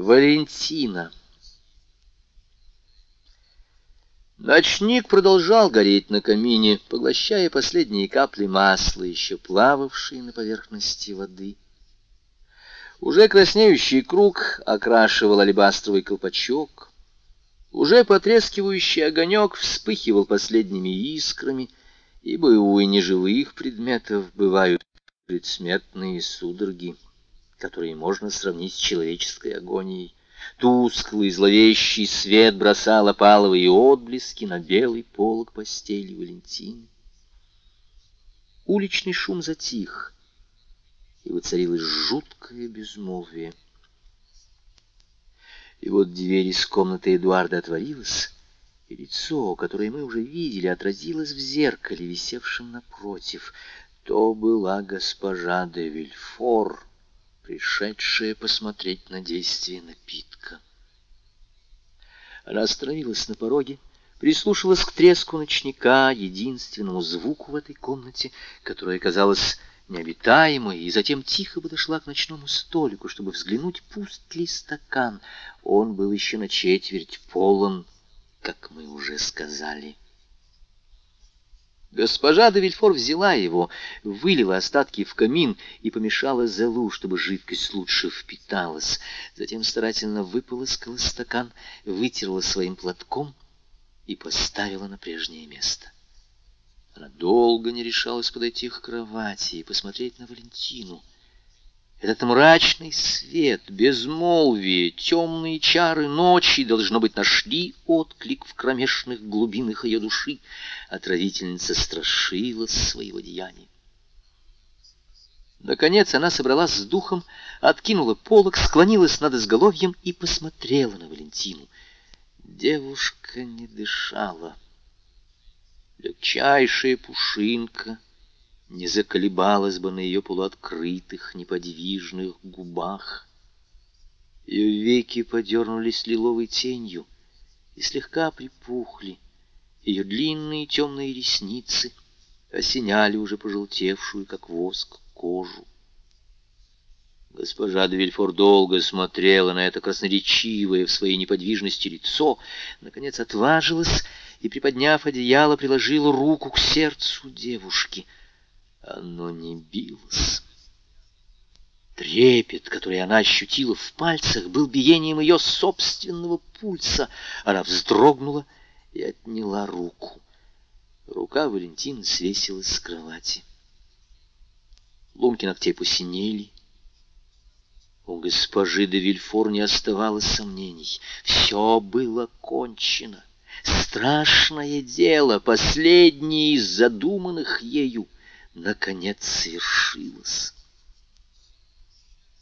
Валентина. Ночник продолжал гореть на камине, поглощая последние капли масла, еще плававшие на поверхности воды. Уже краснеющий круг окрашивал алебастровый колпачок. Уже потрескивающий огонек вспыхивал последними искрами, ибо у неживых предметов бывают предсмертные судороги которые можно сравнить с человеческой агонией. Тусклый, зловещий свет бросал опаловые отблески на белый полог постели Валентины. Уличный шум затих, и воцарилось жуткое безмолвие. И вот дверь из комнаты Эдуарда отворилась, и лицо, которое мы уже видели, отразилось в зеркале, висевшем напротив. То была госпожа де Вильфор, пришедшая посмотреть на действие напитка. Она остановилась на пороге, прислушалась к треску ночника, единственному звуку в этой комнате, которая казалась необитаемой, и затем тихо подошла к ночному столику, чтобы взглянуть, пуст ли стакан. Он был еще на четверть полон, как мы уже сказали. Госпожа де взяла его, вылила остатки в камин и помешала зелу, чтобы жидкость лучше впиталась. Затем старательно выполоскала стакан, вытерла своим платком и поставила на прежнее место. Она долго не решалась подойти к кровати и посмотреть на Валентину. Этот мрачный свет, безмолвие, темные чары ночи, должно быть, нашли отклик в кромешных глубинах ее души. Отравительница страшилась своего деяния. Наконец она собралась с духом, откинула полог, склонилась над изголовьем и посмотрела на Валентину. Девушка не дышала. Легчайшая пушинка — не заколебалась бы на ее полуоткрытых, неподвижных губах. Ее веки подернулись лиловой тенью и слегка припухли. Ее длинные темные ресницы осеняли уже пожелтевшую, как воск, кожу. Госпожа де Вильфор долго смотрела на это красноречивое в своей неподвижности лицо, наконец отважилась и, приподняв одеяло, приложила руку к сердцу девушки — оно не билось. Трепет, который она ощутила в пальцах, был биением ее собственного пульса. Она вздрогнула и отняла руку. Рука Валентины свесилась с кровати. Лунки ногтей посинели. У госпожи де Вильфор не оставалось сомнений. Все было кончено. Страшное дело, последнее из задуманных ею — наконец свершилось.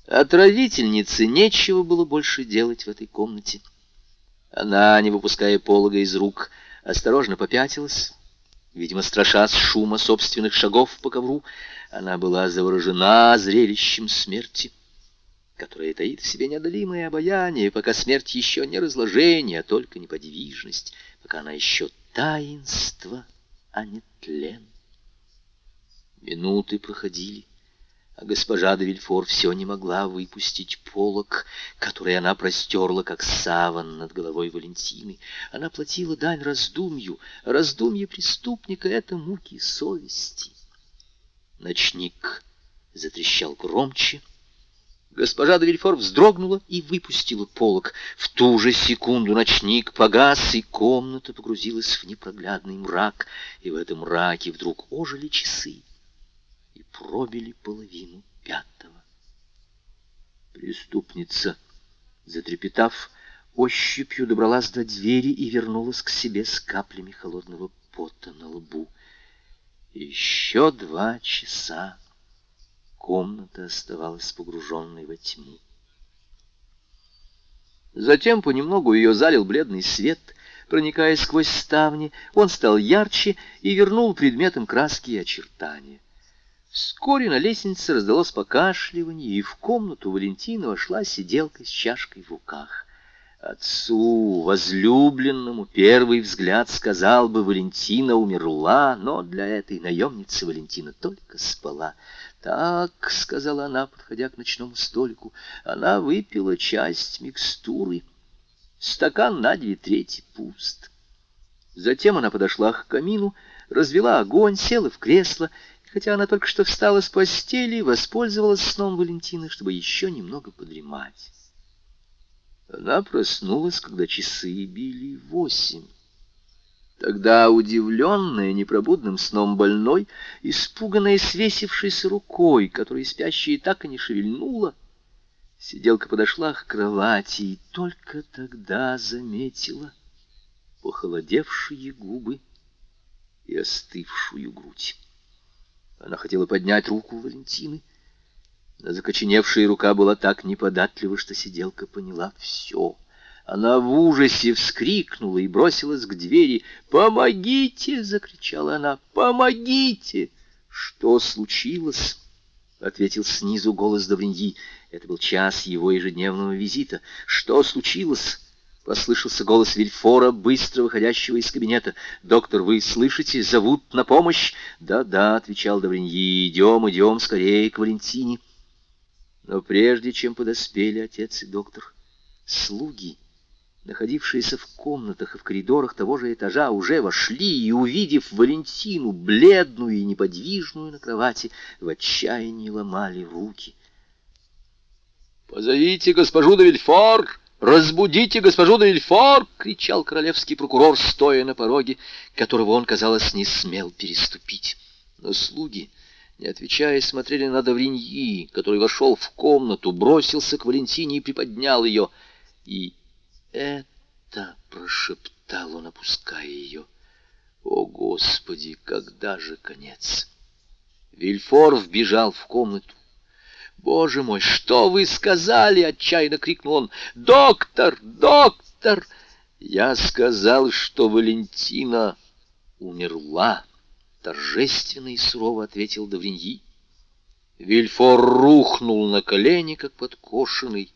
Отравительнице нечего было больше делать в этой комнате. Она, не выпуская полога из рук, осторожно попятилась. Видимо, страшась шума собственных шагов по ковру, она была заворожена зрелищем смерти, которое таит в себе неодолимое обаяние, пока смерть еще не разложение, а только неподвижность, пока она еще таинство, а не тлен. Минуты проходили, а госпожа де Вильфор все не могла выпустить полок, который она простерла, как саван над головой Валентины. Она платила дань раздумью. Раздумье преступника — это муки совести. Ночник затрещал громче. Госпожа де Вильфор вздрогнула и выпустила полок. В ту же секунду ночник погас, и комната погрузилась в непроглядный мрак, и в этом мраке вдруг ожили часы пробили половину пятого. Преступница, затрепетав, ощупью добралась до двери и вернулась к себе с каплями холодного пота на лбу. Еще два часа комната оставалась погруженной во тьму. Затем понемногу ее залил бледный свет, проникая сквозь ставни. Он стал ярче и вернул предметам краски и очертания. Вскоре на лестнице раздалось покашливание, и в комнату Валентина вошла сиделка с чашкой в руках. Отцу, возлюбленному, первый взгляд сказал бы, Валентина умерла, но для этой наемницы Валентина только спала. «Так», — сказала она, подходя к ночному столику, — «она выпила часть микстуры. Стакан на две трети пуст». Затем она подошла к камину, развела огонь, села в кресло, хотя она только что встала с постели, воспользовалась сном Валентины, чтобы еще немного подремать. Она проснулась, когда часы били восемь. Тогда, удивленная непробудным сном больной, испуганная свесившейся рукой, которой спящая так и не шевельнула, сиделка подошла к кровати и только тогда заметила похолодевшие губы и остывшую грудь. Она хотела поднять руку Валентины, но закоченевшая рука была так неподатлива, что сиделка поняла все — она в ужасе вскрикнула и бросилась к двери. «Помогите!» — закричала она. «Помогите!» «Что случилось?» — ответил снизу голос Довриньи. Это был час его ежедневного визита. «Что случилось?» — послышался голос Вильфора, быстро выходящего из кабинета. «Доктор, вы слышите? Зовут на помощь?» «Да-да», — отвечал Довриньи. «Идем, идем скорее к Валентине». Но прежде чем подоспели отец и доктор, слуги находившиеся в комнатах и в коридорах того же этажа, уже вошли и, увидев Валентину, бледную и неподвижную на кровати, в отчаянии ломали руки. «Позовите госпожу де Вильфор! Разбудите госпожу де Вильфор!» — кричал королевский прокурор, стоя на пороге, которого он, казалось, не смел переступить. Но слуги, не отвечая, смотрели на Давриньи, который вошел в комнату, бросился к Валентине и приподнял ее, и это, — прошептал он, опуская ее, — о, Господи, когда же конец? Вильфор вбежал в комнату. «Боже мой, что вы сказали?» — отчаянно крикнул он. «Доктор! Доктор!» «Я сказал, что Валентина умерла», — торжественно и сурово ответил Давриньи. Вильфор рухнул на колени, как подкошенный,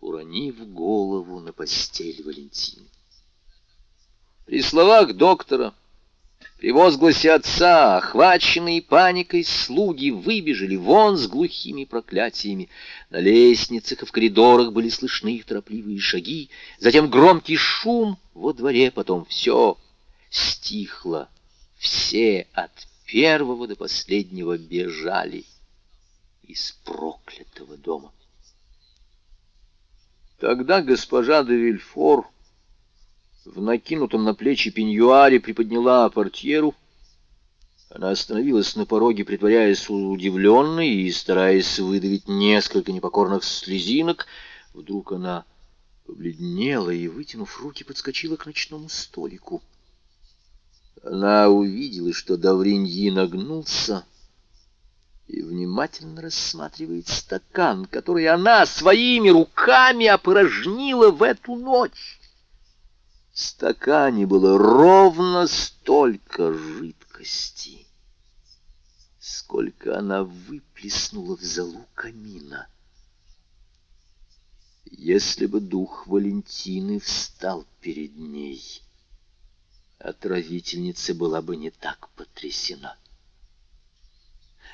уронив голову на постель Валентины. При словах доктора, при возгласе отца, охваченные паникой, слуги выбежали вон с глухими проклятиями. На лестницах и в коридорах были слышны их торопливые шаги, затем громкий шум во дворе, потом все стихло. Все от первого до последнего бежали из проклятого дома. Тогда госпожа де Вильфор в накинутом на плечи пеньюаре приподняла портьеру. Она остановилась на пороге, притворяясь удивленной и стараясь выдавить несколько непокорных слезинок. Вдруг она побледнела и, вытянув руки, подскочила к ночному столику. Она увидела, что Давриньи нагнулся, — и внимательно рассматривает стакан, который она своими руками опорожнила в эту ночь. Стакане было ровно столько жидкости, сколько она выплеснула в залу камина. Если бы дух Валентины встал перед ней, отравительница была бы не так потрясена.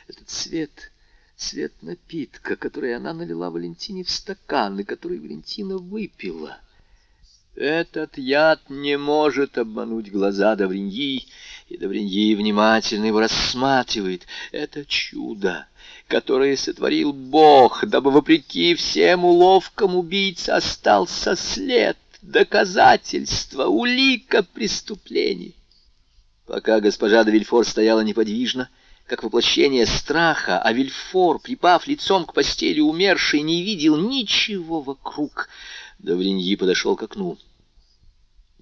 Этот цвет, цвет напитка, который она налила Валентине в стакан, и который Валентина выпила. Этот яд не может обмануть глаза Давриньи, и Давриньи внимательно его рассматривает. Это чудо, которое сотворил Бог, дабы, вопреки всем уловкам убийца, остался след, доказательство, улика преступления. Пока госпожа де Вильфор стояла неподвижно, как воплощение страха, а Вильфор, припав лицом к постели умершей, не видел ничего вокруг. Давриньи подошел к окну.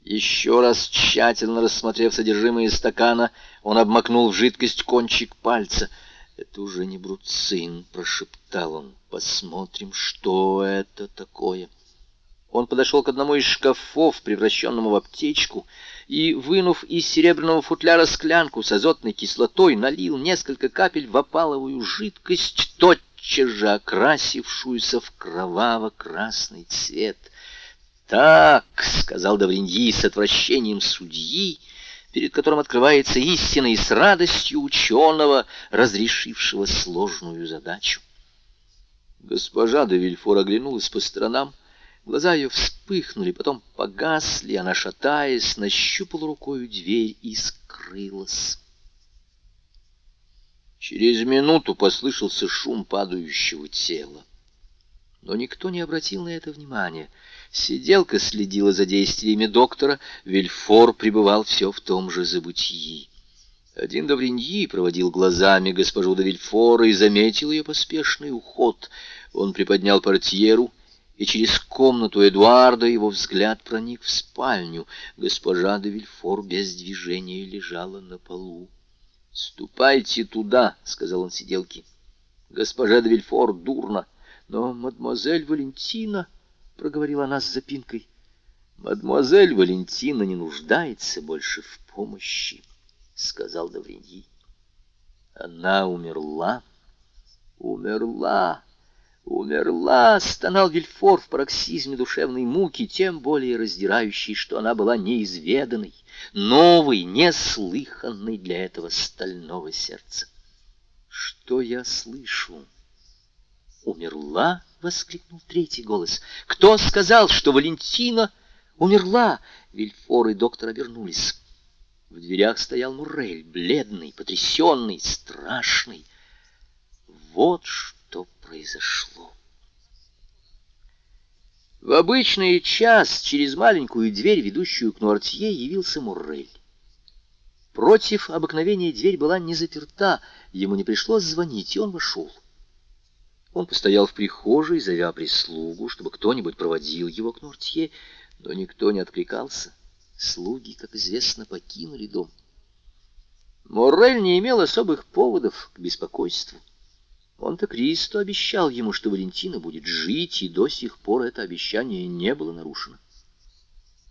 Еще раз тщательно рассмотрев содержимое стакана, он обмакнул в жидкость кончик пальца. «Это уже не бруцин», — прошептал он. «Посмотрим, что это такое». Он подошел к одному из шкафов, превращенному в аптечку, и, вынув из серебряного футляра склянку с азотной кислотой, налил несколько капель в опаловую жидкость, тотчас же окрасившуюся в кроваво-красный цвет. «Так», — сказал Давриньи с отвращением судьи, перед которым открывается истина и с радостью ученого, разрешившего сложную задачу. Госпожа де Вильфор оглянулась по сторонам, глаза ее вспыхнули, потом погасли, она, шатаясь, нащупала рукою дверь и скрылась. Через минуту послышался шум падающего тела. Но никто не обратил на это внимания. Сиделка следила за действиями доктора, Вильфор пребывал все в том же забытии. Один Давриньи проводил глазами госпожу де Вильфора и заметил ее поспешный уход. Он приподнял портьеру, и через комнату Эдуарда его взгляд проник в спальню. Госпожа де Вильфор без движения лежала на полу. «Ступайте туда», — сказал он сиделке. «Госпожа де Вильфор дурно». «Но мадемуазель Валентина...» — проговорила она с запинкой. «Мадемуазель Валентина не нуждается больше в помощи», — сказал Давриньи. «Она умерла, умерла, умерла», — стонал Вильфор в пароксизме душевной муки, тем более раздирающей, что она была неизведанной, новой, неслыханной для этого стального сердца. «Что я слышу?» «Умерла?» — воскликнул третий голос. «Кто сказал, что Валентина умерла?» Вильфор и доктор обернулись. В дверях стоял Муррель, бледный, потрясенный, страшный. Вот что произошло. В обычный час через маленькую дверь, ведущую к Нуартье, явился Муррель. Против обыкновения дверь была не заперта, ему не пришлось звонить, и он вошел. Он постоял в прихожей, зовя прислугу, чтобы кто-нибудь проводил его к Нортье, но никто не откликался. Слуги, как известно, покинули дом. Моррель не имел особых поводов к беспокойству. Он-то Кристо обещал ему, что Валентина будет жить, и до сих пор это обещание не было нарушено.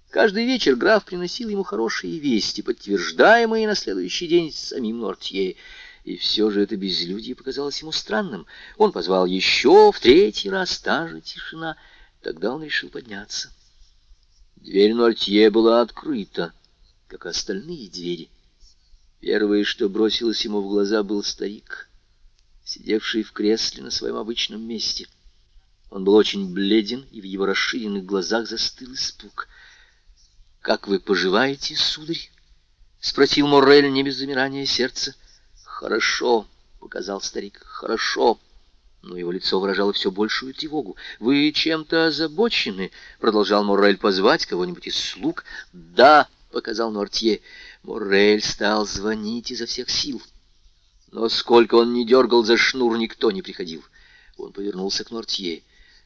Каждый вечер граф приносил ему хорошие вести, подтверждаемые на следующий день самим Нортье. И все же это безлюдье показалось ему странным. Он позвал еще в третий раз, та же тишина. Тогда он решил подняться. Дверь Нортье была открыта, как остальные двери. Первое, что бросилось ему в глаза, был старик, сидевший в кресле на своем обычном месте. Он был очень бледен, и в его расширенных глазах застыл испуг. «Как вы поживаете, сударь?» — спросил Моррель не без замирания сердца. «Хорошо», — показал старик, — «хорошо». Но его лицо выражало все большую тревогу. «Вы чем-то озабочены?» — продолжал Моррель позвать кого-нибудь из слуг. «Да», — показал Нортье. Моррель стал звонить изо всех сил. Но сколько он не дергал за шнур, никто не приходил. Он повернулся к Нортье.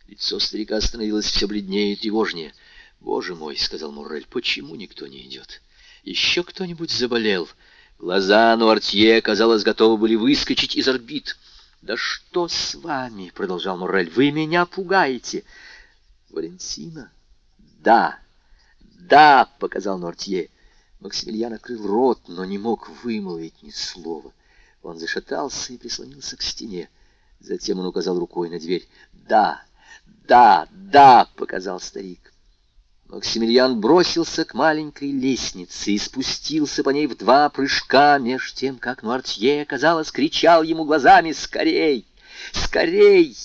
Лицо старика становилось все бледнее и тревожнее. «Боже мой», — сказал Моррель, — «почему никто не идет? Еще кто-нибудь заболел?» Глаза Нуартье, казалось, готовы были выскочить из орбит. «Да что с вами?» — продолжал Моррель. «Вы меня пугаете!» «Валентина?» «Да, да!» — показал Нуартье. Максимилиан открыл рот, но не мог вымолвить ни слова. Он зашатался и прислонился к стене. Затем он указал рукой на дверь. «Да, да, да!» — показал старик. Максимилиан бросился к маленькой лестнице и спустился по ней в два прыжка, меж тем, как Нуартье, казалось, кричал ему глазами «Скорей! Скорей!»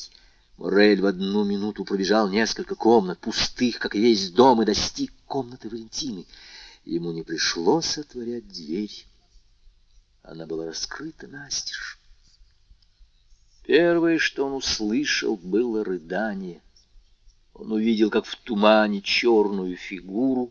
Морель в одну минуту пробежал несколько комнат, пустых, как весь дом, и достиг комнаты Валентины. Ему не пришлось отворять дверь. Она была раскрыта настежь. Первое, что он услышал, было рыдание — он увидел, как в тумане, черную фигуру,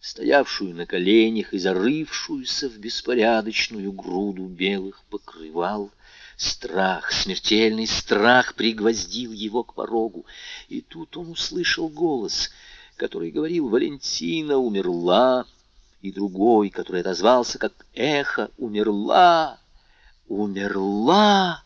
стоявшую на коленях и зарывшуюся в беспорядочную груду белых покрывал. Страх, смертельный страх пригвоздил его к порогу. И тут он услышал голос, который говорил «Валентина умерла», и другой, который отозвался как эхо «Умерла! Умерла!»